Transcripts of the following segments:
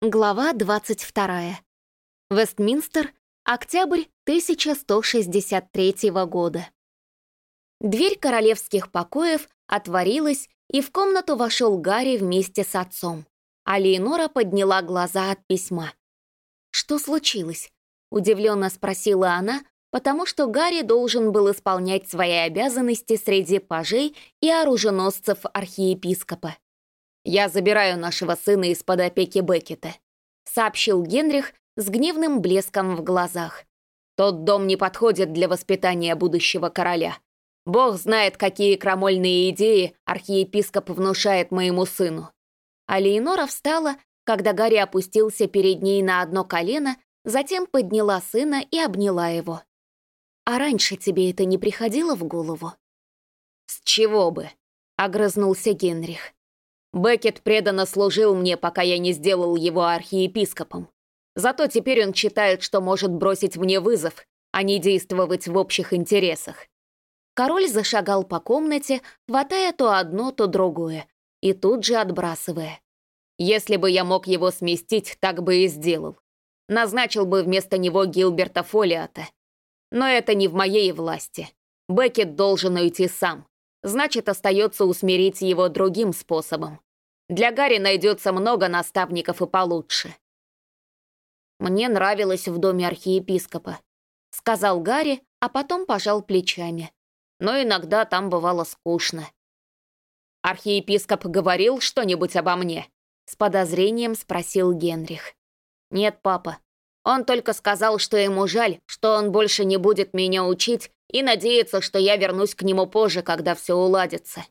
Глава 22. Вестминстер, октябрь 1163 года. Дверь королевских покоев отворилась, и в комнату вошел Гарри вместе с отцом. А Леонора подняла глаза от письма. «Что случилось?» — удивленно спросила она, потому что Гарри должен был исполнять свои обязанности среди пажей и оруженосцев архиепископа. «Я забираю нашего сына из-под опеки Беккета», — сообщил Генрих с гневным блеском в глазах. «Тот дом не подходит для воспитания будущего короля. Бог знает, какие крамольные идеи архиепископ внушает моему сыну». А Леонора встала, когда Гарри опустился перед ней на одно колено, затем подняла сына и обняла его. «А раньше тебе это не приходило в голову?» «С чего бы?» — огрызнулся Генрих. Беккет преданно служил мне, пока я не сделал его архиепископом. Зато теперь он считает, что может бросить мне вызов, а не действовать в общих интересах. Король зашагал по комнате, хватая то одно, то другое, и тут же отбрасывая. Если бы я мог его сместить, так бы и сделал. Назначил бы вместо него Гилберта Фолиата. Но это не в моей власти. Беккет должен уйти сам. Значит, остается усмирить его другим способом. Для Гарри найдется много наставников и получше. «Мне нравилось в доме архиепископа», — сказал Гарри, а потом пожал плечами. Но иногда там бывало скучно. «Архиепископ говорил что-нибудь обо мне?» — с подозрением спросил Генрих. «Нет, папа. Он только сказал, что ему жаль, что он больше не будет меня учить и надеется, что я вернусь к нему позже, когда все уладится».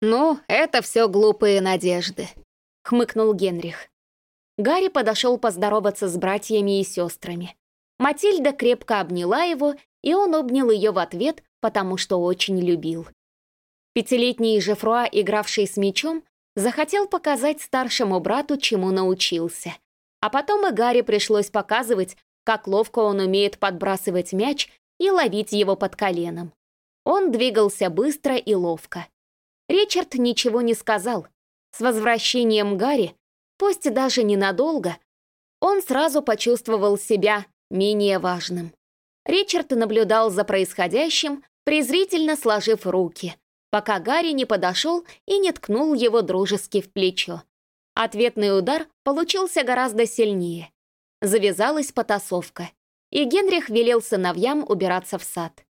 «Ну, это все глупые надежды», — хмыкнул Генрих. Гарри подошел поздороваться с братьями и сестрами. Матильда крепко обняла его, и он обнял ее в ответ, потому что очень любил. Пятилетний Жефруа, игравший с мечом, захотел показать старшему брату, чему научился. А потом и Гарри пришлось показывать, как ловко он умеет подбрасывать мяч и ловить его под коленом. Он двигался быстро и ловко. Ричард ничего не сказал. С возвращением Гарри, пусть даже ненадолго, он сразу почувствовал себя менее важным. Ричард наблюдал за происходящим, презрительно сложив руки, пока Гарри не подошел и не ткнул его дружески в плечо. Ответный удар получился гораздо сильнее. Завязалась потасовка, и Генрих велел сыновьям убираться в сад.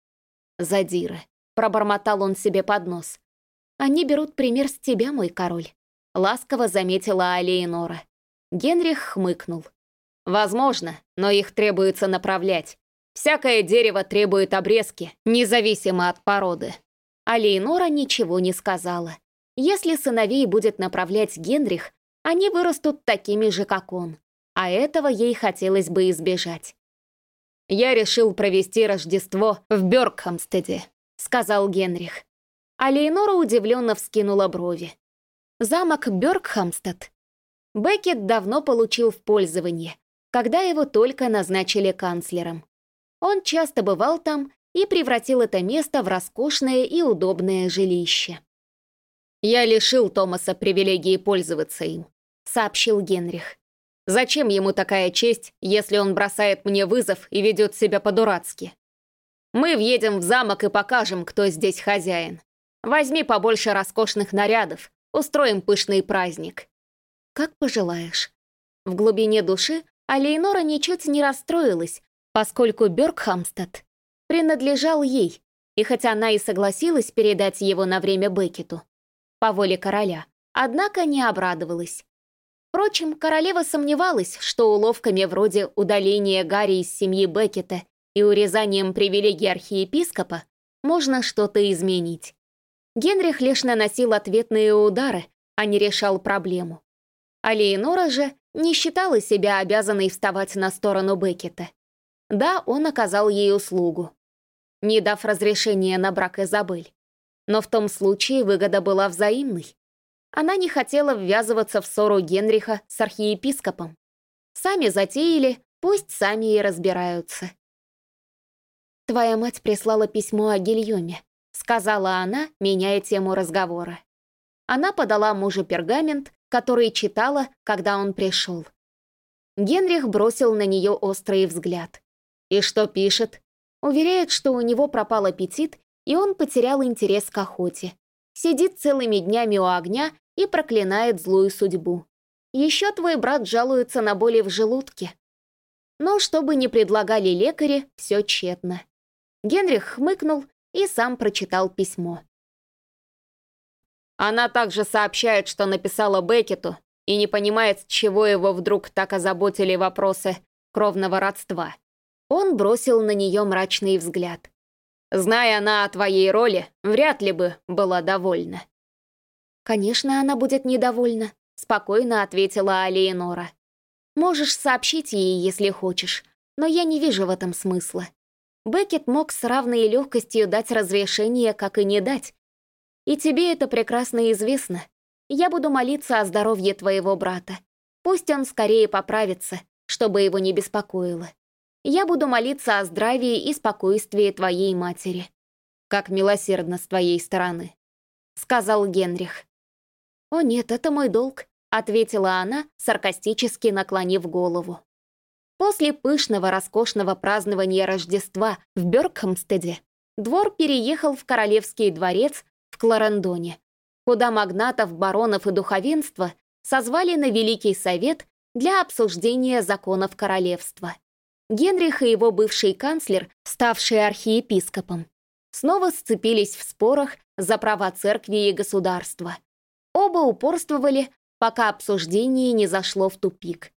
«Задиры», — пробормотал он себе под нос. «Они берут пример с тебя, мой король», — ласково заметила Алеинора. Генрих хмыкнул. «Возможно, но их требуется направлять. Всякое дерево требует обрезки, независимо от породы». Алейнора ничего не сказала. Если сыновей будет направлять Генрих, они вырастут такими же, как он. А этого ей хотелось бы избежать. «Я решил провести Рождество в Бёркхамстеде», — сказал Генрих а Лейнора удивленно вскинула брови. Замок Бёркхамстед. Беккет давно получил в пользование, когда его только назначили канцлером. Он часто бывал там и превратил это место в роскошное и удобное жилище. «Я лишил Томаса привилегии пользоваться им», — сообщил Генрих. «Зачем ему такая честь, если он бросает мне вызов и ведет себя по-дурацки? Мы въедем в замок и покажем, кто здесь хозяин. Возьми побольше роскошных нарядов, устроим пышный праздник». «Как пожелаешь». В глубине души Алейнора ничуть не расстроилась, поскольку Бёркхамстед принадлежал ей, и хотя она и согласилась передать его на время Беккету, по воле короля, однако не обрадовалась. Впрочем, королева сомневалась, что уловками вроде удаления Гарри из семьи Беккета и урезанием привилегий архиепископа можно что-то изменить. Генрих лишь наносил ответные удары, а не решал проблему. А Леонора же не считала себя обязанной вставать на сторону Беккета. Да, он оказал ей услугу, не дав разрешения на брак Изабель. Но в том случае выгода была взаимной. Она не хотела ввязываться в ссору Генриха с архиепископом. Сами затеяли, пусть сами и разбираются. «Твоя мать прислала письмо о Гильоме», сказала она, меняя тему разговора. Она подала мужу пергамент, который читала, когда он пришел. Генрих бросил на нее острый взгляд. «И что пишет?» Уверяет, что у него пропал аппетит, и он потерял интерес к охоте. Сидит целыми днями у огня и проклинает злую судьбу. Еще твой брат жалуется на боли в желудке. Но что бы ни предлагали лекари, все тщетно. Генрих хмыкнул и сам прочитал письмо. Она также сообщает, что написала Беккету и не понимает, с чего его вдруг так озаботили вопросы кровного родства. Он бросил на нее мрачный взгляд. Зная она о твоей роли, вряд ли бы была довольна. «Конечно, она будет недовольна», — спокойно ответила Алиенора. «Можешь сообщить ей, если хочешь, но я не вижу в этом смысла. Беккет мог с равной легкостью дать разрешение, как и не дать. И тебе это прекрасно известно. Я буду молиться о здоровье твоего брата. Пусть он скорее поправится, чтобы его не беспокоило. Я буду молиться о здравии и спокойствии твоей матери. Как милосердно с твоей стороны», — сказал Генрих. «О нет, это мой долг», — ответила она, саркастически наклонив голову. После пышного, роскошного празднования Рождества в Бёркхамстеде двор переехал в Королевский дворец в Кларендоне, куда магнатов, баронов и духовенства созвали на Великий Совет для обсуждения законов королевства. Генрих и его бывший канцлер, ставший архиепископом, снова сцепились в спорах за права церкви и государства. Оба упорствовали, пока обсуждение не зашло в тупик.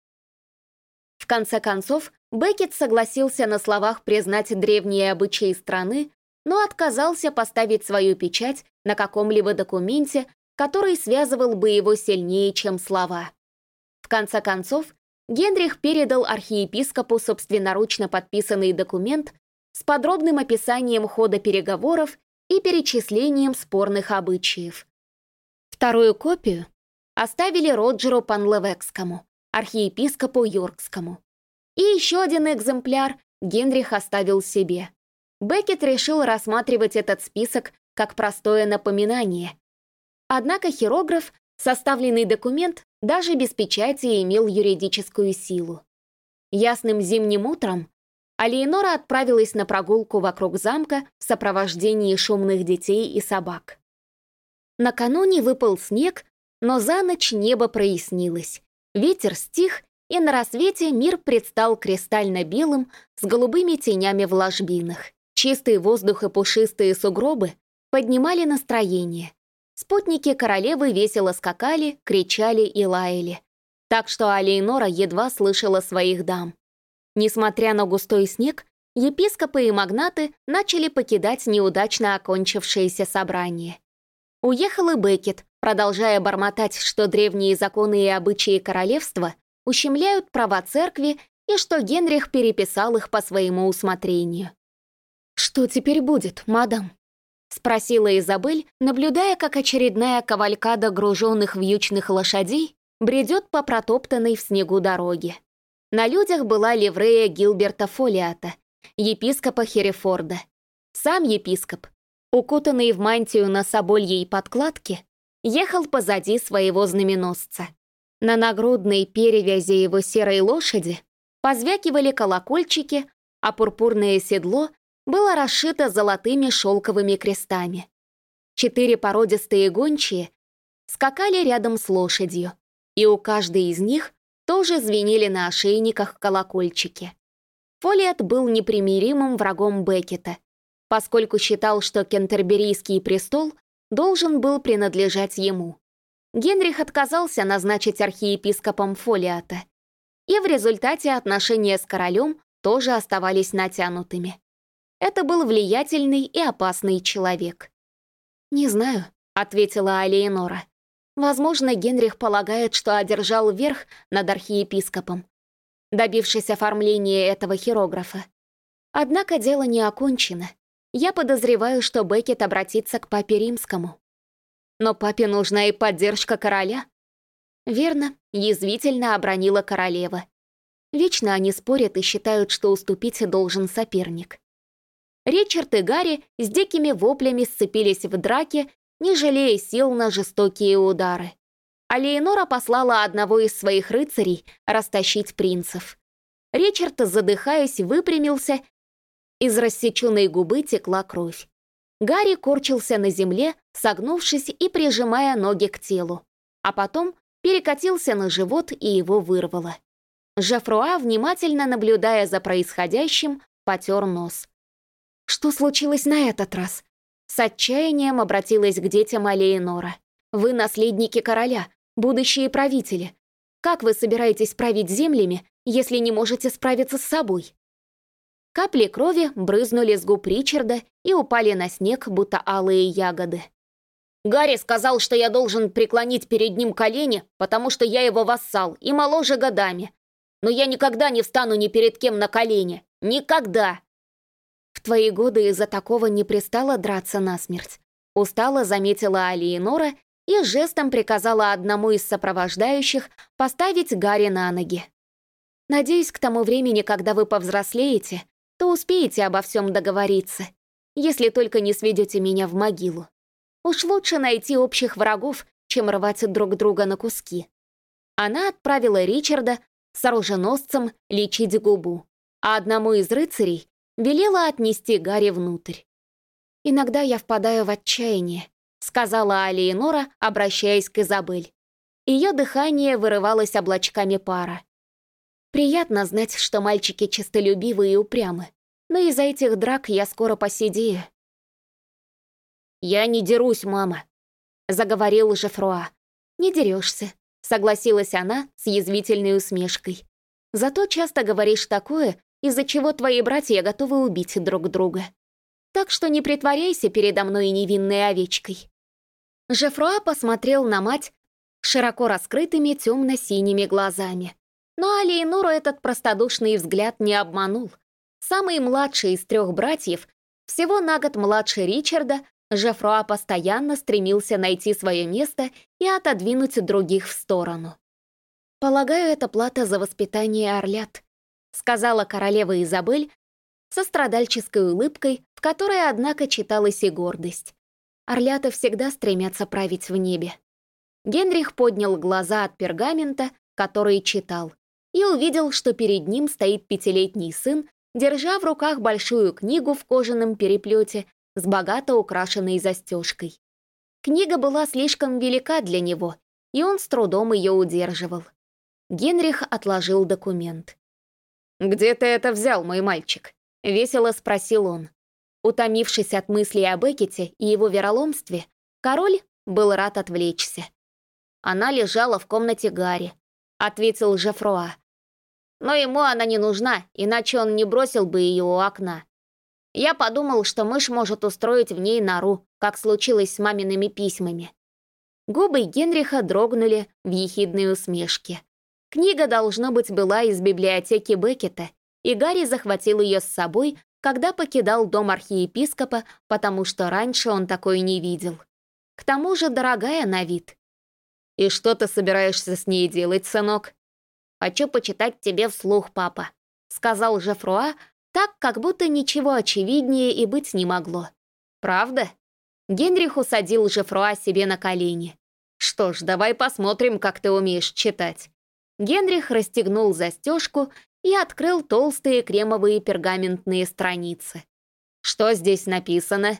В конце концов, Беккет согласился на словах признать древние обычаи страны, но отказался поставить свою печать на каком-либо документе, который связывал бы его сильнее, чем слова. В конце концов, Генрих передал архиепископу собственноручно подписанный документ с подробным описанием хода переговоров и перечислением спорных обычаев. Вторую копию оставили Роджеру Панлевекскому, архиепископу Йоркскому. И еще один экземпляр Генрих оставил себе. Беккет решил рассматривать этот список как простое напоминание. Однако хирограф Составленный документ даже без печати имел юридическую силу. Ясным зимним утром Алиенора отправилась на прогулку вокруг замка в сопровождении шумных детей и собак. Накануне выпал снег, но за ночь небо прояснилось. Ветер стих, и на рассвете мир предстал кристально-белым с голубыми тенями в ложбинах. Чистый воздух и пушистые сугробы поднимали настроение, Спутники королевы весело скакали, кричали и лаяли. Так что Алейнора едва слышала своих дам. Несмотря на густой снег, епископы и магнаты начали покидать неудачно окончившееся собрание. Уехал и Бекет, продолжая бормотать, что древние законы и обычаи королевства ущемляют права церкви и что Генрих переписал их по своему усмотрению. «Что теперь будет, мадам?» — спросила Изабель, наблюдая, как очередная кавалькада груженных вьючных лошадей бредет по протоптанной в снегу дороге. На людях была ливрея Гилберта Фолиата, епископа Херефорда. Сам епископ, укутанный в мантию на собольей подкладке, ехал позади своего знаменосца. На нагрудной перевязи его серой лошади позвякивали колокольчики, а пурпурное седло было расшито золотыми шелковыми крестами. Четыре породистые гончие скакали рядом с лошадью, и у каждой из них тоже звенели на ошейниках колокольчики. Фолиат был непримиримым врагом Беккета, поскольку считал, что кентерберийский престол должен был принадлежать ему. Генрих отказался назначить архиепископом Фолиата, и в результате отношения с королем тоже оставались натянутыми. Это был влиятельный и опасный человек. «Не знаю», — ответила Алиенора. «Возможно, Генрих полагает, что одержал верх над архиепископом, добившись оформления этого хирографа. Однако дело не окончено. Я подозреваю, что Беккет обратится к папе римскому. Но папе нужна и поддержка короля». Верно, язвительно обронила королева. Вечно они спорят и считают, что уступить должен соперник. Ричард и Гарри с дикими воплями сцепились в драке, не жалея сил на жестокие удары. а Леонора послала одного из своих рыцарей растащить принцев. Ричард, задыхаясь, выпрямился, из рассеченной губы текла кровь. Гарри корчился на земле, согнувшись и прижимая ноги к телу, а потом перекатился на живот и его вырвало. Жефруа, внимательно наблюдая за происходящим, потер нос. «Что случилось на этот раз?» С отчаянием обратилась к детям Алеинора. «Вы наследники короля, будущие правители. Как вы собираетесь править землями, если не можете справиться с собой?» Капли крови брызнули с губ Ричарда и упали на снег, будто алые ягоды. «Гарри сказал, что я должен преклонить перед ним колени, потому что я его вассал и моложе годами. Но я никогда не встану ни перед кем на колени. Никогда!» «В твои годы из-за такого не пристало драться насмерть», устало заметила Алиенора и жестом приказала одному из сопровождающих поставить Гарри на ноги. «Надеюсь, к тому времени, когда вы повзрослеете, то успеете обо всем договориться, если только не сведете меня в могилу. Уж лучше найти общих врагов, чем рвать друг друга на куски». Она отправила Ричарда с оруженосцем лечить губу, а одному из рыцарей велела отнести Гарри внутрь. «Иногда я впадаю в отчаяние», — сказала Алиенора, обращаясь к Изабель. Ее дыхание вырывалось облачками пара. Приятно знать, что мальчики честолюбивы и упрямы, но из-за этих драк я скоро посидею. «Я не дерусь, мама», — заговорил Жефруа. «Не дерешься», — согласилась она с язвительной усмешкой. «Зато часто говоришь такое, из-за чего твои братья готовы убить друг друга. Так что не притворяйся передо мной невинной овечкой». Жефруа посмотрел на мать широко раскрытыми темно-синими глазами. Но Алиенуру этот простодушный взгляд не обманул. Самый младший из трех братьев, всего на год младше Ричарда, Жефруа постоянно стремился найти свое место и отодвинуть других в сторону. «Полагаю, это плата за воспитание орлят», сказала королева Изабель со страдальческой улыбкой, в которой, однако, читалась и гордость. Орлята всегда стремятся править в небе. Генрих поднял глаза от пергамента, который читал, и увидел, что перед ним стоит пятилетний сын, держа в руках большую книгу в кожаном переплете с богато украшенной застежкой. Книга была слишком велика для него, и он с трудом ее удерживал. Генрих отложил документ. «Где ты это взял, мой мальчик?» — весело спросил он. Утомившись от мыслей о Беккете и его вероломстве, король был рад отвлечься. Она лежала в комнате Гарри, ответил Жефруа. Но ему она не нужна, иначе он не бросил бы ее у окна. Я подумал, что мышь может устроить в ней нору, как случилось с мамиными письмами. Губы Генриха дрогнули в ехидной усмешке. Книга, должно быть, была из библиотеки Беккета, и Гарри захватил ее с собой, когда покидал дом архиепископа, потому что раньше он такой не видел. К тому же дорогая на вид. «И что ты собираешься с ней делать, сынок?» «Хочу почитать тебе вслух, папа», — сказал Жефруа, так, как будто ничего очевиднее и быть не могло. «Правда?» Генрих усадил Жефруа себе на колени. «Что ж, давай посмотрим, как ты умеешь читать». Генрих расстегнул застежку и открыл толстые кремовые пергаментные страницы. «Что здесь написано?»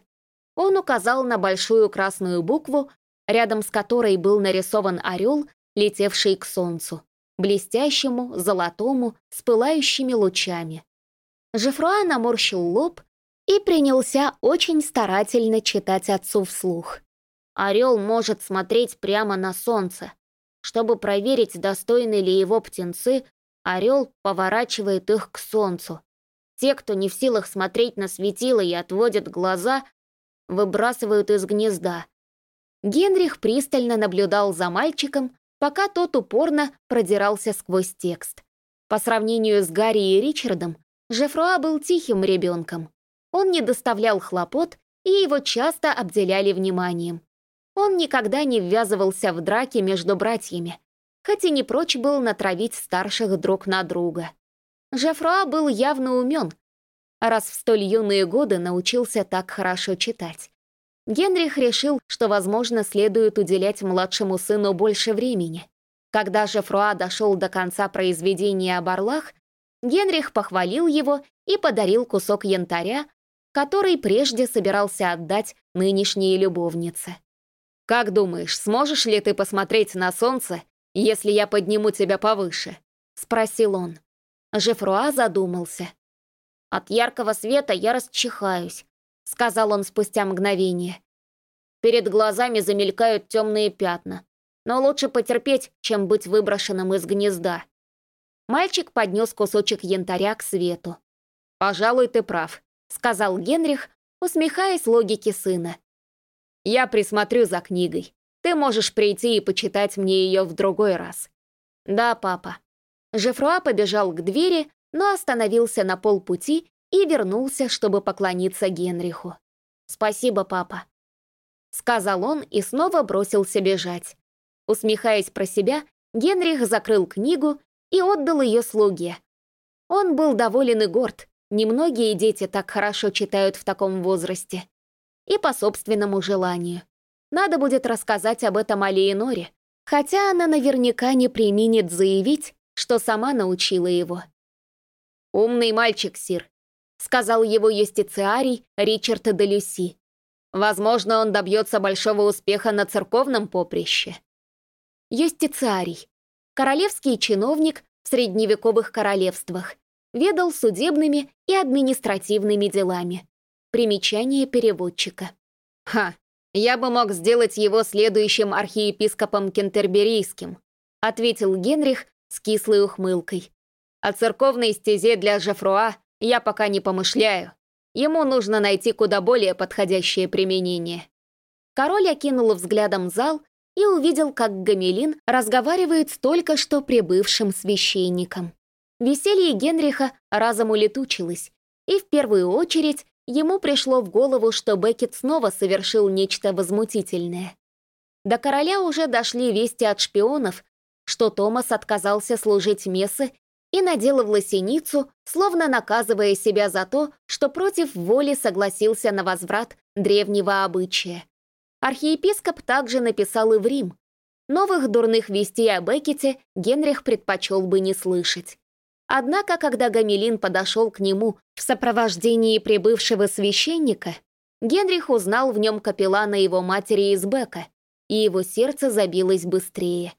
Он указал на большую красную букву, рядом с которой был нарисован орел, летевший к солнцу блестящему, золотому, с пылающими лучами. Жефруа наморщил лоб и принялся очень старательно читать отцу вслух. Орел может смотреть прямо на солнце. Чтобы проверить, достойны ли его птенцы, орел поворачивает их к солнцу. Те, кто не в силах смотреть на светило и отводят глаза, выбрасывают из гнезда. Генрих пристально наблюдал за мальчиком, пока тот упорно продирался сквозь текст. По сравнению с Гарри и Ричардом, Жефруа был тихим ребенком. Он не доставлял хлопот, и его часто обделяли вниманием. Он никогда не ввязывался в драки между братьями, хоть и не прочь был натравить старших друг на друга. Жефруа был явно умен, раз в столь юные годы научился так хорошо читать. Генрих решил, что, возможно, следует уделять младшему сыну больше времени. Когда же Фруа дошел до конца произведения об орлах, Генрих похвалил его и подарил кусок янтаря, который прежде собирался отдать нынешней любовнице. «Как думаешь, сможешь ли ты посмотреть на солнце, если я подниму тебя повыше?» — спросил он. Жефруа задумался. «От яркого света я расчихаюсь», — сказал он спустя мгновение. «Перед глазами замелькают темные пятна, но лучше потерпеть, чем быть выброшенным из гнезда». Мальчик поднес кусочек янтаря к свету. «Пожалуй, ты прав», — сказал Генрих, усмехаясь логике сына. «Я присмотрю за книгой. Ты можешь прийти и почитать мне ее в другой раз». «Да, папа». Жефруа побежал к двери, но остановился на полпути и вернулся, чтобы поклониться Генриху. «Спасибо, папа», — сказал он и снова бросился бежать. Усмехаясь про себя, Генрих закрыл книгу и отдал ее слуге. Он был доволен и горд, немногие дети так хорошо читают в таком возрасте. И по собственному желанию. Надо будет рассказать об этом Алиеноре, хотя она наверняка не применит заявить, что сама научила его. «Умный мальчик, Сир», — сказал его юстициарий Ричард де Люси. «Возможно, он добьется большого успеха на церковном поприще». Юстициарий. Королевский чиновник в средневековых королевствах. Ведал судебными и административными делами. Примечание переводчика. «Ха, я бы мог сделать его следующим архиепископом Кентерберийским», ответил Генрих с кислой ухмылкой. О церковной стезе для Жефруа я пока не помышляю. Ему нужно найти куда более подходящее применение. Король окинул взглядом зал и увидел, как Гамелин разговаривает с только что прибывшим священником. Веселье Генриха разом улетучилось, и в первую очередь ему пришло в голову, что Беккет снова совершил нечто возмутительное. До короля уже дошли вести от шпионов, что Томас отказался служить мессы и надел в словно наказывая себя за то, что против воли согласился на возврат древнего обычая. Архиепископ также написал и в Рим. Новых дурных вестей о Беккете Генрих предпочел бы не слышать. Однако, когда Гамелин подошел к нему в сопровождении прибывшего священника, Генрих узнал в нем капеллана его матери из Бека, и его сердце забилось быстрее.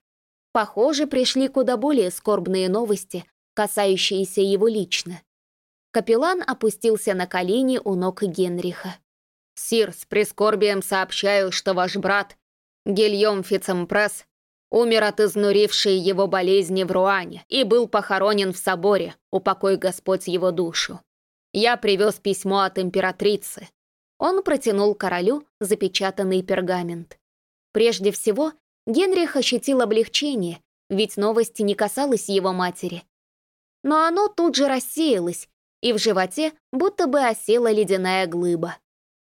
Похоже, пришли куда более скорбные новости, касающиеся его лично. Капеллан опустился на колени у ног Генриха. «Сир, с прискорбием сообщаю, что ваш брат, Гильем Фицемпресс, умер от изнурившей его болезни в Руане и был похоронен в соборе, упокой Господь его душу. Я привез письмо от императрицы». Он протянул королю запечатанный пергамент. Прежде всего, Генрих ощутил облегчение, ведь новости не касалась его матери. Но оно тут же рассеялось, и в животе будто бы осела ледяная глыба.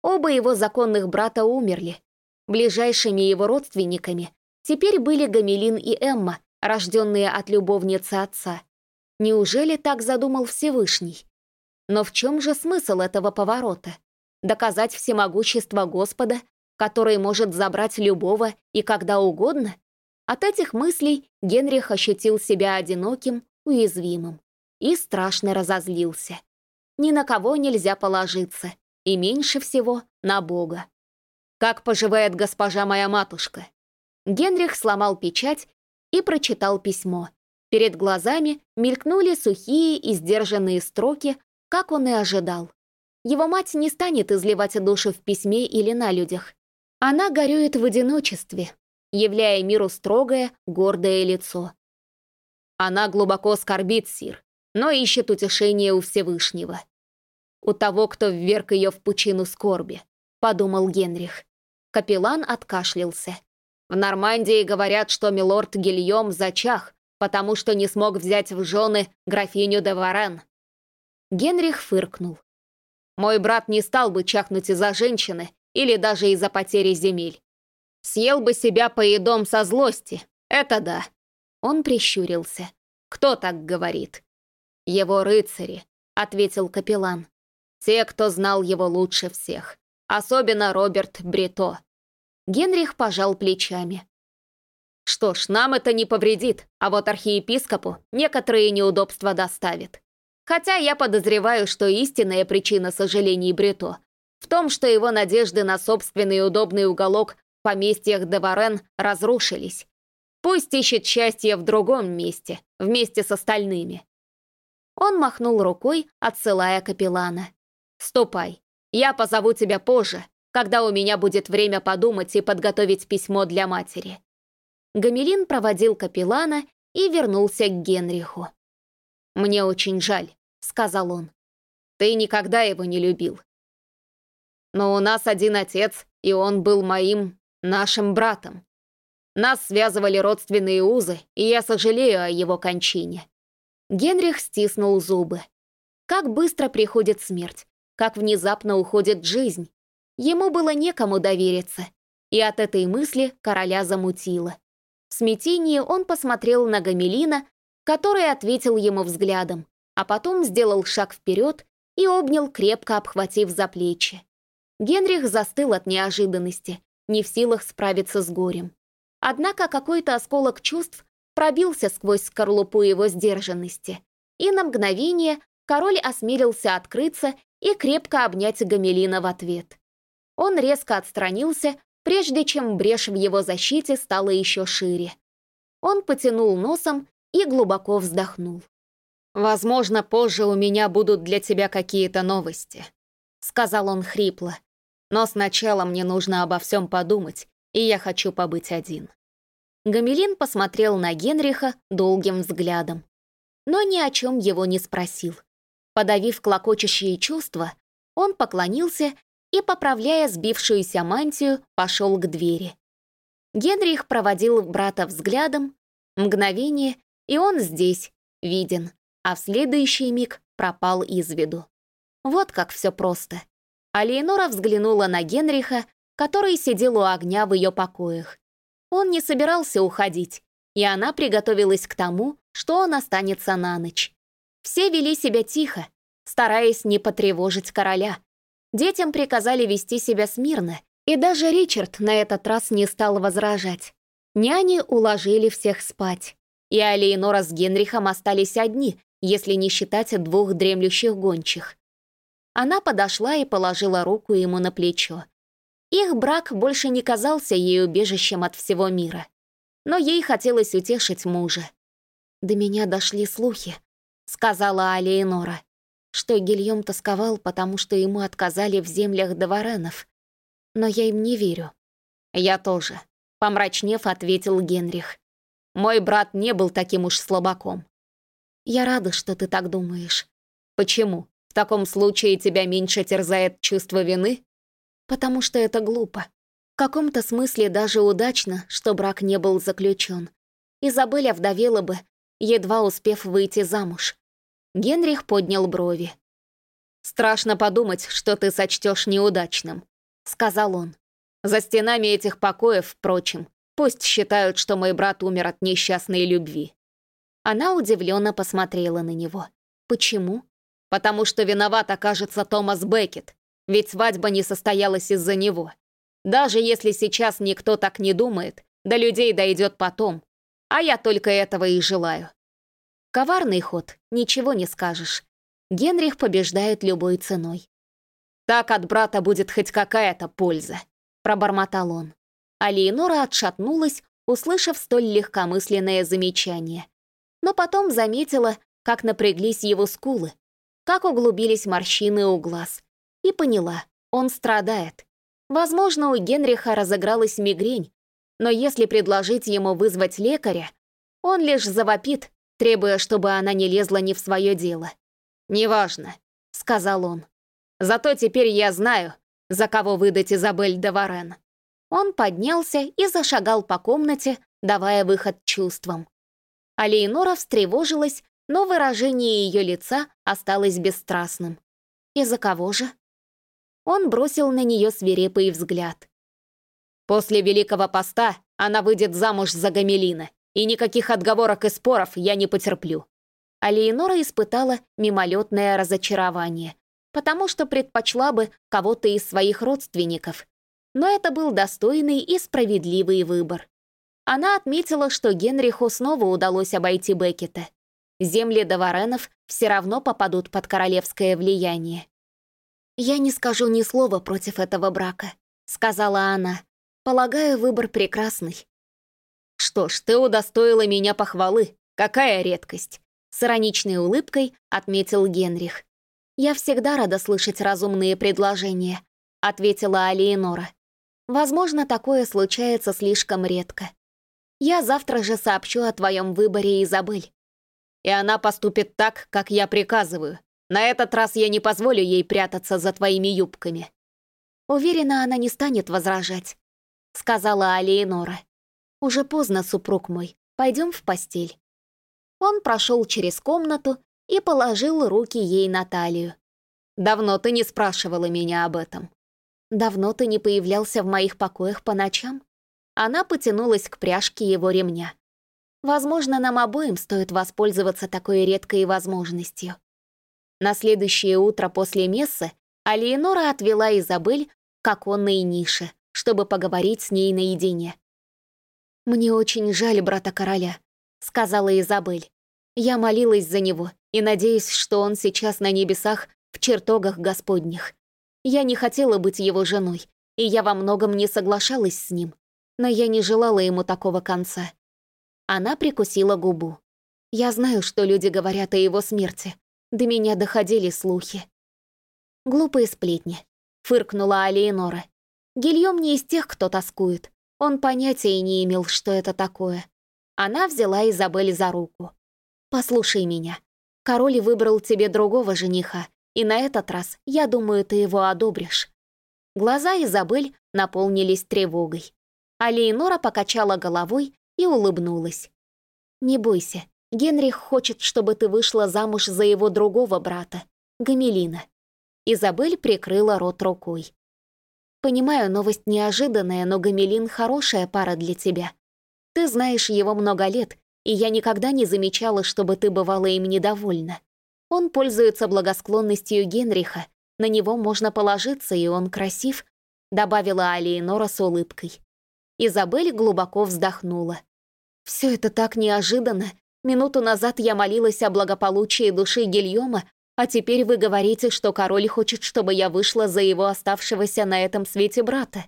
Оба его законных брата умерли. Ближайшими его родственниками теперь были Гамелин и Эмма, рожденные от любовницы отца. Неужели так задумал Всевышний? Но в чем же смысл этого поворота? Доказать всемогущество Господа который может забрать любого и когда угодно? От этих мыслей Генрих ощутил себя одиноким, уязвимым и страшно разозлился. Ни на кого нельзя положиться, и меньше всего на Бога. «Как поживает госпожа моя матушка?» Генрих сломал печать и прочитал письмо. Перед глазами мелькнули сухие и сдержанные строки, как он и ожидал. Его мать не станет изливать душу в письме или на людях. Она горюет в одиночестве, являя миру строгое, гордое лицо. Она глубоко скорбит, Сир, но ищет утешение у Всевышнего. У того, кто вверг ее в пучину скорби, подумал Генрих. Капеллан откашлялся. В Нормандии говорят, что милорд Гильем зачах, потому что не смог взять в жены графиню де Варен. Генрих фыркнул. «Мой брат не стал бы чахнуть из-за женщины, или даже из-за потери земель. Съел бы себя поедом со злости, это да. Он прищурился. Кто так говорит? Его рыцари, ответил капеллан. Те, кто знал его лучше всех. особенно Роберт Брито. Генрих пожал плечами. Что ж, нам это не повредит, а вот архиепископу некоторые неудобства доставит. Хотя я подозреваю, что истинная причина сожалений Брито в том, что его надежды на собственный удобный уголок в поместьях Деварен разрушились. Пусть ищет счастье в другом месте, вместе с остальными. Он махнул рукой, отсылая капеллана. «Ступай, я позову тебя позже, когда у меня будет время подумать и подготовить письмо для матери». Гамелин проводил капеллана и вернулся к Генриху. «Мне очень жаль», — сказал он. «Ты никогда его не любил. Но у нас один отец, и он был моим, нашим братом. Нас связывали родственные узы, и я сожалею о его кончине». Генрих стиснул зубы. Как быстро приходит смерть, как внезапно уходит жизнь. Ему было некому довериться, и от этой мысли короля замутило. В смятении он посмотрел на Гамелина, который ответил ему взглядом, а потом сделал шаг вперед и обнял, крепко обхватив за плечи. Генрих застыл от неожиданности, не в силах справиться с горем. Однако какой-то осколок чувств пробился сквозь скорлупу его сдержанности, и на мгновение король осмелился открыться и крепко обнять Гамелина в ответ. Он резко отстранился, прежде чем брешь в его защите стала еще шире. Он потянул носом и глубоко вздохнул. «Возможно, позже у меня будут для тебя какие-то новости», — сказал он хрипло. «Но сначала мне нужно обо всем подумать, и я хочу побыть один». Гамелин посмотрел на Генриха долгим взглядом, но ни о чем его не спросил. Подавив клокочущие чувства, он поклонился и, поправляя сбившуюся мантию, пошел к двери. Генрих проводил брата взглядом, мгновение, и он здесь, виден, а в следующий миг пропал из виду. Вот как все просто. А взглянула на Генриха, который сидел у огня в ее покоях. Он не собирался уходить, и она приготовилась к тому, что он останется на ночь. Все вели себя тихо, стараясь не потревожить короля. Детям приказали вести себя смирно, и даже Ричард на этот раз не стал возражать. Няни уложили всех спать, и Алиенора с Генрихом остались одни, если не считать двух дремлющих гончих. Она подошла и положила руку ему на плечо. Их брак больше не казался ей убежищем от всего мира. Но ей хотелось утешить мужа. До меня дошли слухи, сказала Алиенора, что Гильем тосковал, потому что ему отказали в землях Доваренов. Но я им не верю. Я тоже, помрачнев, ответил Генрих. Мой брат не был таким уж слабаком. Я рада, что ты так думаешь. Почему? В таком случае тебя меньше терзает чувство вины? Потому что это глупо. В каком-то смысле даже удачно, что брак не был заключен. Изабель овдовела бы, едва успев выйти замуж. Генрих поднял брови. «Страшно подумать, что ты сочтешь неудачным», — сказал он. «За стенами этих покоев, впрочем, пусть считают, что мой брат умер от несчастной любви». Она удивленно посмотрела на него. «Почему?» «Потому что виноват окажется Томас Беккет, ведь свадьба не состоялась из-за него. Даже если сейчас никто так не думает, до людей дойдет потом, а я только этого и желаю. Коварный ход, ничего не скажешь. Генрих побеждает любой ценой. «Так от брата будет хоть какая-то польза», — пробормотал он. А Леонора отшатнулась, услышав столь легкомысленное замечание. Но потом заметила, как напряглись его скулы, как углубились морщины у глаз, и поняла, он страдает. Возможно, у Генриха разыгралась мигрень, но если предложить ему вызвать лекаря, он лишь завопит, требуя, чтобы она не лезла не в свое дело. «Неважно», — сказал он. «Зато теперь я знаю, за кого выдать Изабель де Варен». Он поднялся и зашагал по комнате, давая выход чувствам. А встревожилась, но выражение ее лица осталось бесстрастным. «Из-за кого же?» Он бросил на нее свирепый взгляд. «После Великого Поста она выйдет замуж за Гамелина и никаких отговорок и споров я не потерплю». А Леонора испытала мимолетное разочарование. потому что предпочла бы кого-то из своих родственников. Но это был достойный и справедливый выбор. Она отметила, что Генриху снова удалось обойти Беккета. Земли Даваренов все равно попадут под королевское влияние. «Я не скажу ни слова против этого брака», — сказала она. «Полагаю, выбор прекрасный». «Что ж, ты удостоила меня похвалы. Какая редкость!» С ироничной улыбкой отметил Генрих. «Я всегда рада слышать разумные предложения», — ответила Алиенора. «Возможно, такое случается слишком редко. Я завтра же сообщу о твоем выборе, Изабель». «И она поступит так, как я приказываю. На этот раз я не позволю ей прятаться за твоими юбками». «Уверена, она не станет возражать», — сказала Алиенора. «Уже поздно, супруг мой. Пойдем в постель». Он прошел через комнату и положил руки ей на талию. «Давно ты не спрашивала меня об этом». «Давно ты не появлялся в моих покоях по ночам?» Она потянулась к пряжке его ремня. «Возможно, нам обоим стоит воспользоваться такой редкой возможностью». На следующее утро после мессы Алиенора отвела Изабель к оконной нише, чтобы поговорить с ней наедине. «Мне очень жаль брата короля», — сказала Изабель. «Я молилась за него и надеюсь, что он сейчас на небесах в чертогах господних. Я не хотела быть его женой, и я во многом не соглашалась с ним, но я не желала ему такого конца». Она прикусила губу. «Я знаю, что люди говорят о его смерти, до меня доходили слухи. «Глупые сплетни», — фыркнула Алиенора. «Гильем не из тех, кто тоскует. Он понятия не имел, что это такое». Она взяла Изабель за руку. «Послушай меня. Король выбрал тебе другого жениха, и на этот раз, я думаю, ты его одобришь». Глаза Изабель наполнились тревогой. Алиенора покачала головой и улыбнулась. «Не бойся, Генрих хочет, чтобы ты вышла замуж за его другого брата, Гамелина». Изабель прикрыла рот рукой. «Понимаю, новость неожиданная, но Гамелин — хорошая пара для тебя. Ты знаешь его много лет, и я никогда не замечала, чтобы ты бывала им недовольна. Он пользуется благосклонностью Генриха, на него можно положиться, и он красив», — добавила Алиенора с улыбкой. Изабель глубоко вздохнула. «Все это так неожиданно Минуту назад я молилась о благополучии души Гильома, а теперь вы говорите, что король хочет, чтобы я вышла за его оставшегося на этом свете брата.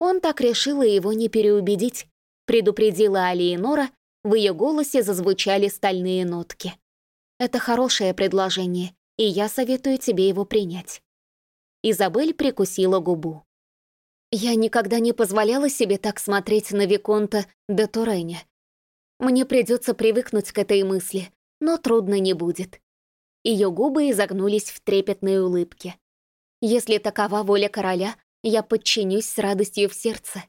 Он так решил и его не переубедить, предупредила Алиенора, в ее голосе зазвучали стальные нотки. Это хорошее предложение, и я советую тебе его принять. Изабель прикусила губу. Я никогда не позволяла себе так смотреть на Виконта де Турене, мне придется привыкнуть к этой мысли, но трудно не будет. Ее губы изогнулись в трепетной улыбке. Если такова воля короля, я подчинюсь с радостью в сердце.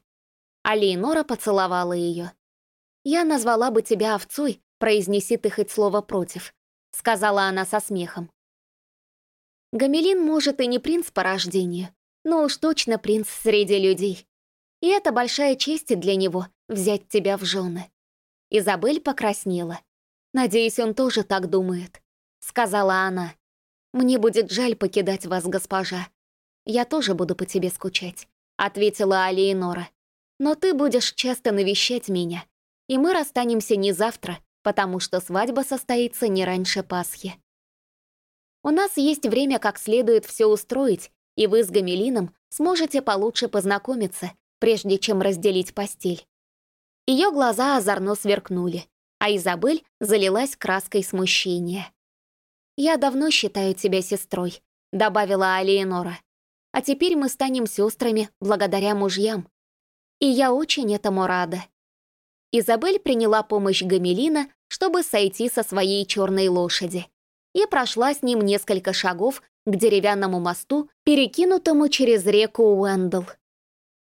А Лейнора поцеловала ее. «Я назвала бы тебя овцой, произнеси ты хоть слово против», — сказала она со смехом. Гамелин, может, и не принц по рождению, но уж точно принц среди людей. И это большая честь для него — взять тебя в жены. Изабель покраснела. «Надеюсь, он тоже так думает», — сказала она. «Мне будет жаль покидать вас, госпожа. Я тоже буду по тебе скучать», — ответила Алиенора. «Но ты будешь часто навещать меня, и мы расстанемся не завтра, потому что свадьба состоится не раньше Пасхи. У нас есть время как следует все устроить, и вы с Гамелином сможете получше познакомиться, прежде чем разделить постель. Ее глаза озорно сверкнули, а Изабель залилась краской смущения. «Я давно считаю тебя сестрой», — добавила Алиенора. «А теперь мы станем сестрами благодаря мужьям. И я очень этому рада». Изабель приняла помощь Гамелина, чтобы сойти со своей черной лошади, и прошла с ним несколько шагов к деревянному мосту, перекинутому через реку Уэндл.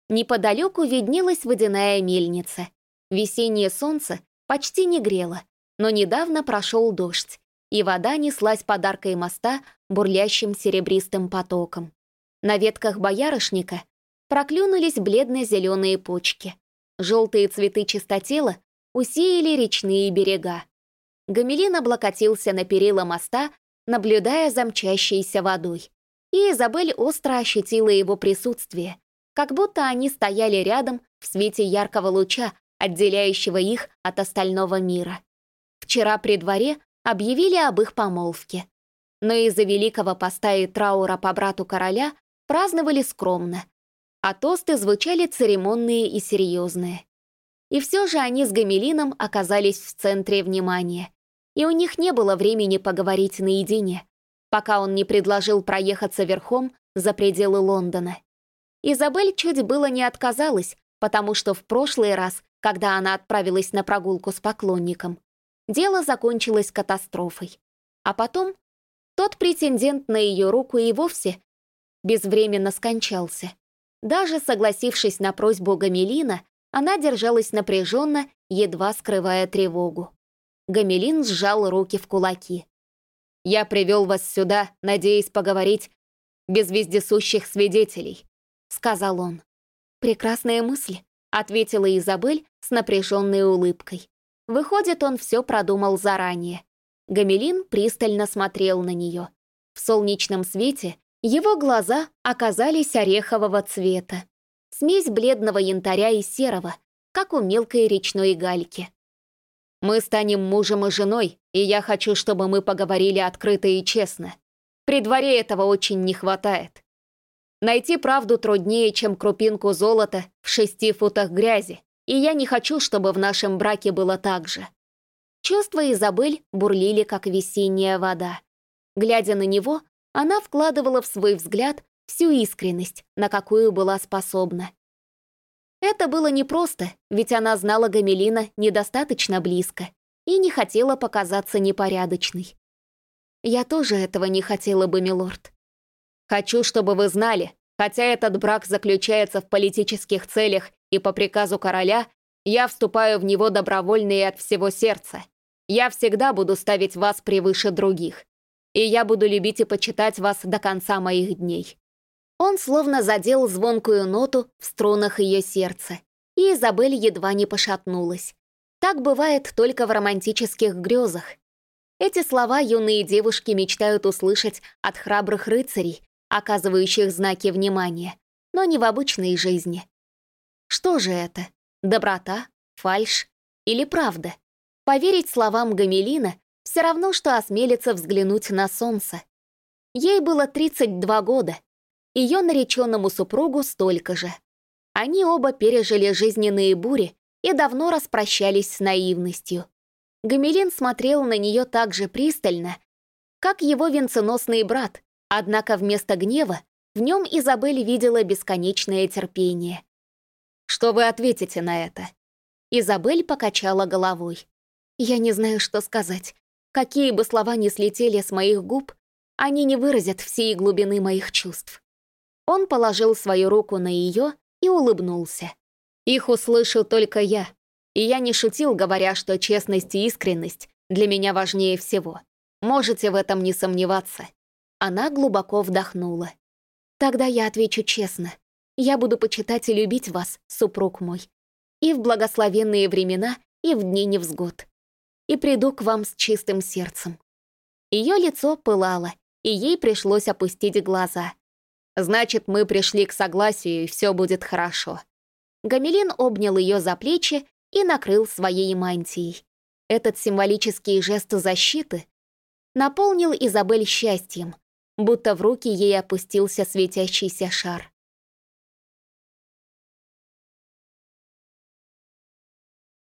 Неподалеку виднелась водяная мельница. Весеннее солнце почти не грело, но недавно прошел дождь, и вода неслась подаркой моста бурлящим серебристым потоком. На ветках боярышника проклюнулись бледно-зеленые почки. Желтые цветы чистотела усеяли речные берега. Гамелин облокотился на перила моста, наблюдая за мчащейся водой. И Изабель остро ощутила его присутствие, как будто они стояли рядом в свете яркого луча, отделяющего их от остального мира. Вчера при дворе объявили об их помолвке. Но из-за великого поста и траура по брату короля праздновали скромно, а тосты звучали церемонные и серьезные. И все же они с Гамелином оказались в центре внимания, и у них не было времени поговорить наедине, пока он не предложил проехаться верхом за пределы Лондона. Изабель чуть было не отказалась, потому что в прошлый раз, когда она отправилась на прогулку с поклонником, дело закончилось катастрофой. А потом тот претендент на ее руку и вовсе безвременно скончался. Даже согласившись на просьбу Гамелина, она держалась напряженно, едва скрывая тревогу. Гамелин сжал руки в кулаки. «Я привел вас сюда, надеясь поговорить без вездесущих свидетелей», — сказал он. «Прекрасная мысль», — ответила Изабель с напряженной улыбкой. Выходит, он все продумал заранее. Гамелин пристально смотрел на нее. В солнечном свете его глаза оказались орехового цвета. Смесь бледного янтаря и серого, как у мелкой речной гальки. «Мы станем мужем и женой, и я хочу, чтобы мы поговорили открыто и честно. При дворе этого очень не хватает. Найти правду труднее, чем крупинку золота в шести футах грязи, и я не хочу, чтобы в нашем браке было так же». Чувства Изабель бурлили, как весенняя вода. Глядя на него, она вкладывала в свой взгляд всю искренность, на какую была способна. Это было непросто, ведь она знала Гамелина недостаточно близко и не хотела показаться непорядочной. Я тоже этого не хотела бы, милорд. Хочу, чтобы вы знали, хотя этот брак заключается в политических целях и по приказу короля, я вступаю в него добровольно и от всего сердца. Я всегда буду ставить вас превыше других. И я буду любить и почитать вас до конца моих дней. Он словно задел звонкую ноту в струнах ее сердца, и Изабель едва не пошатнулась. Так бывает только в романтических грезах. Эти слова юные девушки мечтают услышать от храбрых рыцарей, оказывающих знаки внимания, но не в обычной жизни. Что же это? Доброта? Фальшь? Или правда? Поверить словам Гамелина все равно, что осмелиться взглянуть на солнце. Ей было 32 года, ее нареченному супругу столько же. Они оба пережили жизненные бури и давно распрощались с наивностью. Гамелин смотрел на нее так же пристально, как его венценосный брат, однако вместо гнева в нем Изабель видела бесконечное терпение. «Что вы ответите на это?» Изабель покачала головой. «Я не знаю, что сказать. Какие бы слова ни слетели с моих губ, они не выразят всей глубины моих чувств. Он положил свою руку на ее и улыбнулся. «Их услышу только я. И я не шутил, говоря, что честность и искренность для меня важнее всего. Можете в этом не сомневаться». Она глубоко вдохнула. «Тогда я отвечу честно. Я буду почитать и любить вас, супруг мой. И в благословенные времена, и в дни невзгод. И приду к вам с чистым сердцем». Ее лицо пылало, и ей пришлось опустить глаза. Значит, мы пришли к согласию, и все будет хорошо». Гамелин обнял ее за плечи и накрыл своей мантией. Этот символический жест защиты наполнил Изабель счастьем, будто в руки ей опустился светящийся шар.